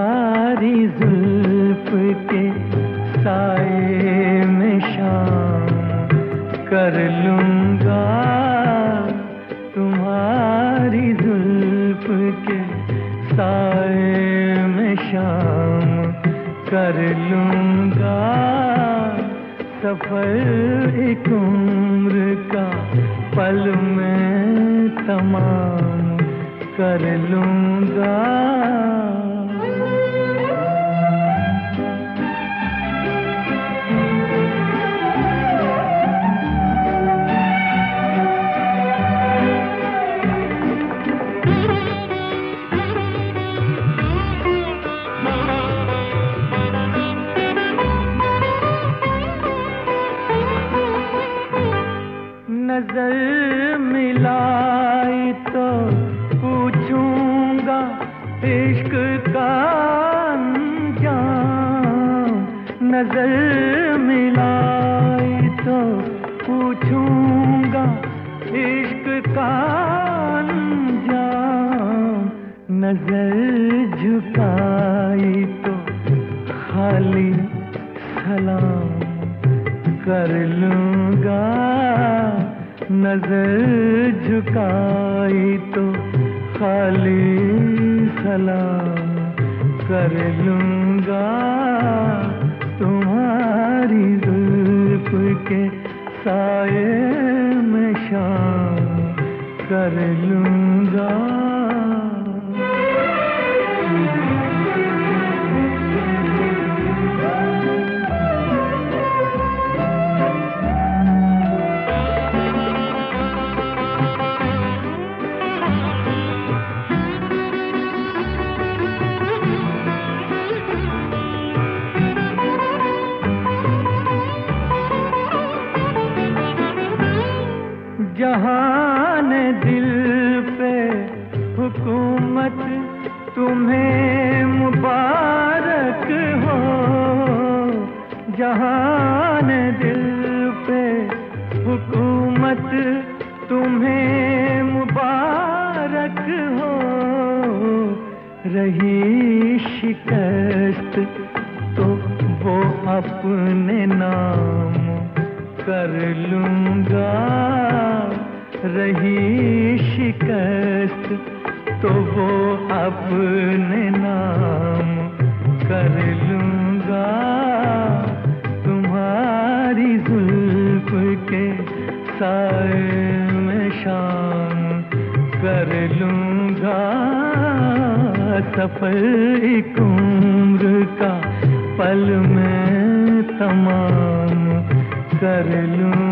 تمہاری زلف کے سائے میں شام کر لوں گا۔ تمہاری زلف کے سائے میں شام کر لوں گا۔ سفر ایک عمر کا پل میں تمام کر لوں گا۔ نظر ملائی تو پوچھوں گا عشق کا انجام۔ نظر جھکائی تو خالی سلام کر لوں گا نظر جھکائی تو خالی سلام کر لوں گا زلف کے سائے میں شام کر لوں گا۔ جہان دل پہ حکومت تمہیں مبارک ہو۔ جہان دل پہ حکومت تمہیں مبارک ہو۔ رہی شکست تو وہ اپنے نام کر لوں گا۔ رہی شکست تو وہ اپنے نام کر لوں گا تمہاری زلف کے سائے میں شام کر لوں گا سفر ایک عمر کا پل میں تمام کر لوں